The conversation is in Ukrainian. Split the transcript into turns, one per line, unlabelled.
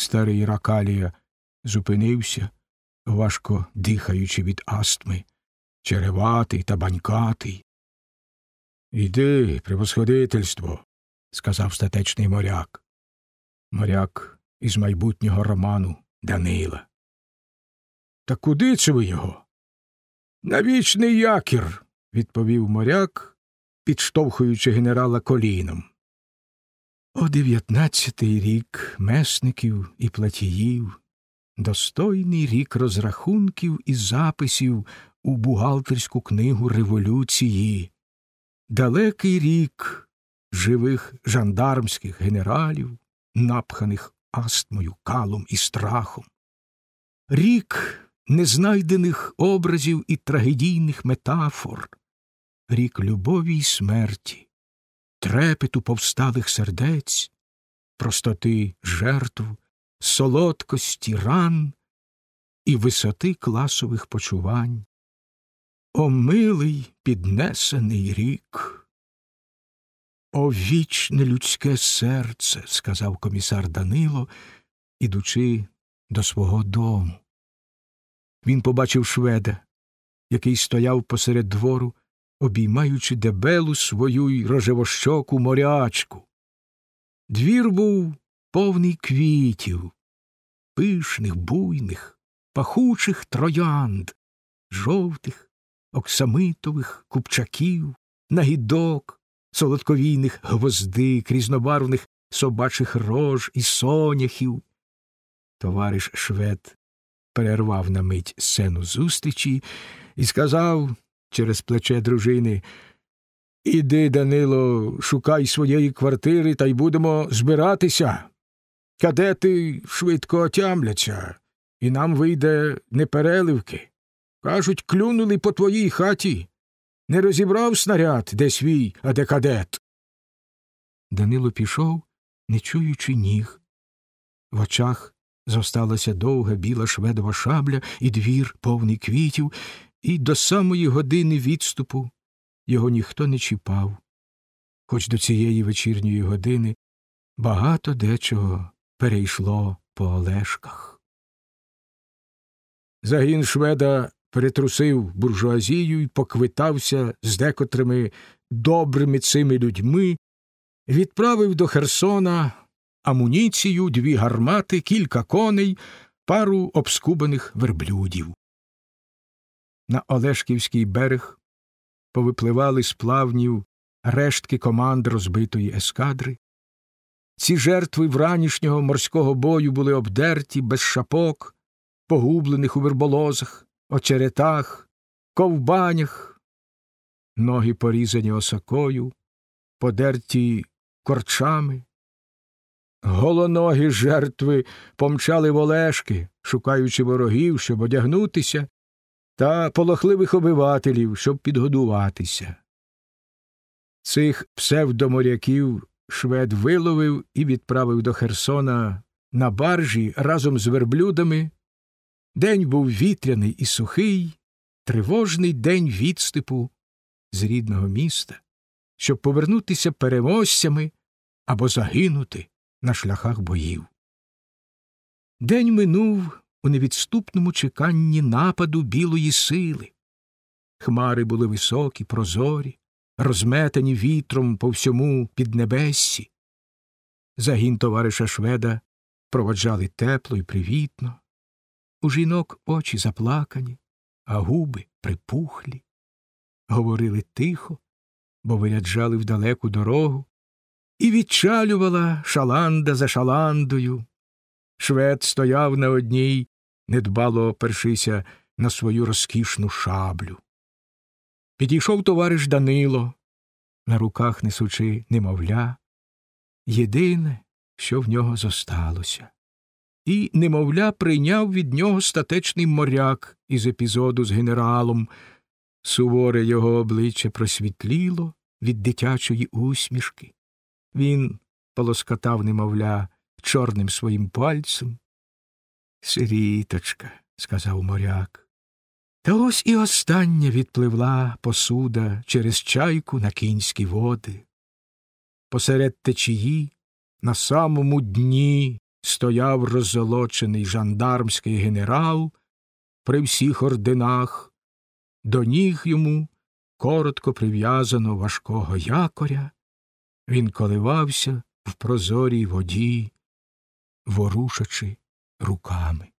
Старий ракалія зупинився, важко дихаючи від астми, череватий та банькатий. Іди, превосходительство, сказав статечний моряк. Моряк із майбутнього роману Данила. Та куди це ви його? На вічний якір, відповів моряк, підштовхуючи генерала коліном. О дев'ятнадцятий рік месників і платіїв, достойний рік розрахунків і записів у бухгалтерську книгу революції, далекий рік живих жандармських генералів, напханих астмою, калом і страхом, рік незнайдених образів і трагедійних метафор, рік любові й смерті, трепету повсталих сердець, простоти жертв, солодкості ран і висоти класових почувань. О милий піднесений рік. О вічне людське серце, сказав комісар Данило, ідучи до свого дому. Він побачив шведа, який стояв посеред двору, обіймаючи дебелу свою й рожевощоку морячку. Двір був повний квітів, пишних, буйних, пахучих троянд, жовтих, оксамитових, купчаків, нагідок, солодковійних гвоздик, різнобарвних собачих рож і соняхів. Товариш швед перервав на мить сцену зустрічі і сказав через плече дружини Іди, Данило, шукай своєї квартири та й будемо збиратися. Кадети швидко отямляться, і нам вийде непереливки. Кажуть, клюнули по твоїй хаті. Не розібрав снаряд, де свій, а де кадет. Данило пішов, не чуючи ніг. В очах зосталася довга біла шведова шабля і двір, повний квітів, і до самої години відступу його ніхто не чіпав, хоч до цієї вечірньої години багато дечого перейшло по Олешках. Загін шведа перетрусив буржуазію і поквитався з декотрими добрими цими людьми, відправив до Херсона амуніцію, дві гармати, кілька коней, пару обскубаних верблюдів. На Олешківський берег повипливали з плавнів рештки команд розбитої ескадри. Ці жертви вранішнього морського бою були обдерті без шапок, погублених у верболозах, очеретах, ковбанях, ноги порізані осокою, подерті корчами. Голоногі жертви помчали в Олешки, шукаючи ворогів, щоб одягнутися, та полохливих обивателів, щоб підгодуватися. Цих псевдоморяків швед виловив і відправив до Херсона на баржі разом з верблюдами. День був вітряний і сухий, тривожний день відступу з рідного міста, щоб повернутися переможцями або загинути на шляхах боїв. День минув у невідступному чеканні нападу білої сили. Хмари були високі, прозорі, розметані вітром по всьому піднебессі. Загін товариша Шведа проводжали тепло і привітно. У жінок очі заплакані, а губи припухлі. Говорили тихо, бо виряджали в далеку дорогу, і відчалювала шаланда за шаландою. Швед стояв на одній, недбало опершися на свою розкішну шаблю. Підійшов товариш Данило, на руках несучи немовля, єдине, що в нього зосталося. І немовля прийняв від нього статечний моряк із епізоду з генералом. Суворе його обличчя просвітліло від дитячої усмішки. Він полоскатав, немовля, чорним своїм пальцем. Сиріточка, сказав моряк. Та ось і остання відпливла посуда через чайку на кінські води. Посеред течії, на самому дні, стояв роззолочений жандармський генерал при всіх орденах, до ніг йому коротко прив'язано важкого якоря, він коливався в прозорій воді, ворушачи руками.